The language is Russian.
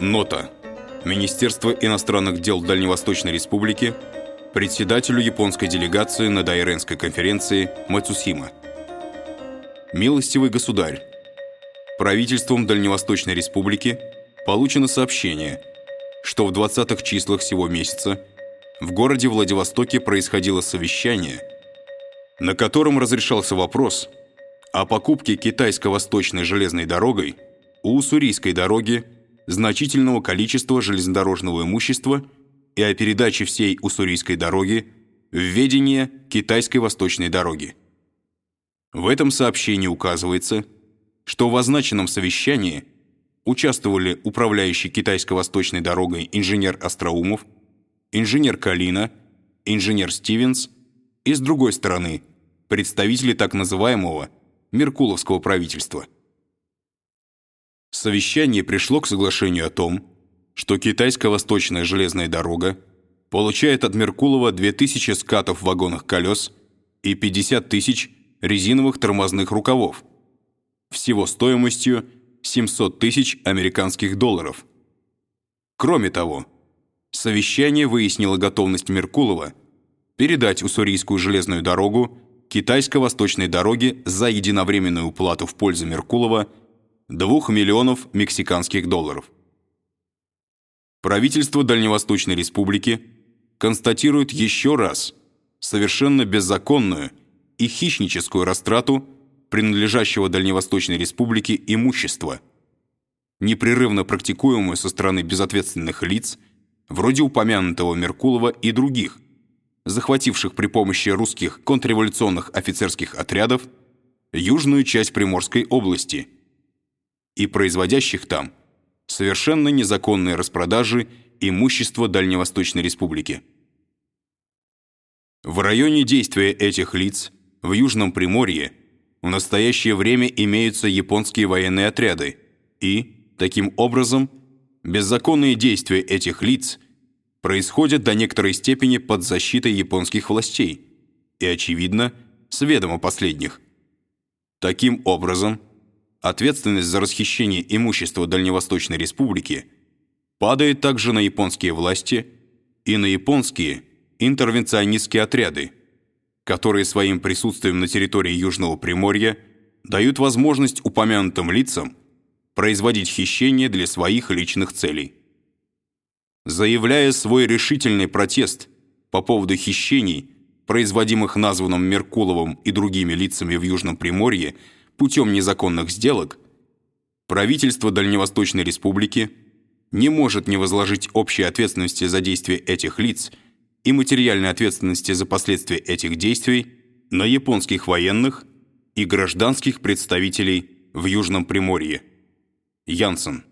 Нота. Министерство иностранных дел Дальневосточной Республики председателю японской делегации на Дайренской конференции Мацусима. Милостивый государь, правительством Дальневосточной Республики получено сообщение, что в 20-х числах сего месяца в городе Владивостоке происходило совещание, на котором разрешался вопрос о покупке китайско-восточной железной дорогой у Уссурийской дороги значительного количества железнодорожного имущества и о передаче всей Уссурийской дороги в ведение Китайской восточной дороги. В этом сообщении указывается, что в означенном совещании участвовали управляющий Китайско-восточной дорогой инженер Остроумов, инженер Калина, инженер Стивенс и, с другой стороны, представители так называемого Меркуловского правительства. Совещание пришло к соглашению о том, что Китайско-восточная железная дорога получает от Меркулова 2000 скатов вагонных колес и 50 тысяч резиновых тормозных рукавов, всего стоимостью 700 тысяч американских долларов. Кроме того, совещание выяснило готовность Меркулова передать Уссурийскую железную дорогу китайско-восточной дороге за единовременную уплату в пользу Меркулова 2 миллионов мексиканских долларов. Правительство Дальневосточной Республики констатирует еще раз совершенно беззаконную и хищническую растрату принадлежащего Дальневосточной Республике имущества, непрерывно практикуемую со стороны безответственных лиц, вроде упомянутого Меркулова и других, захвативших при помощи русских контрреволюционных офицерских отрядов южную часть Приморской области и производящих там совершенно незаконные распродажи имущества Дальневосточной Республики. В районе действия этих лиц в Южном Приморье в настоящее время имеются японские военные отряды и, таким образом, беззаконные действия этих лиц происходят до некоторой степени под защитой японских властей и, очевидно, с ведома последних. Таким образом, ответственность за расхищение имущества Дальневосточной Республики падает также на японские власти и на японские интервенционистские отряды, которые своим присутствием на территории Южного Приморья дают возможность упомянутым лицам производить хищения для своих личных целей. Заявляя свой решительный протест по поводу хищений, производимых названным Меркуловым и другими лицами в Южном Приморье путем незаконных сделок, правительство Дальневосточной Республики не может не возложить общей ответственности за действия этих лиц и материальной ответственности за последствия этих действий на японских военных и гражданских представителей в Южном Приморье. Янсен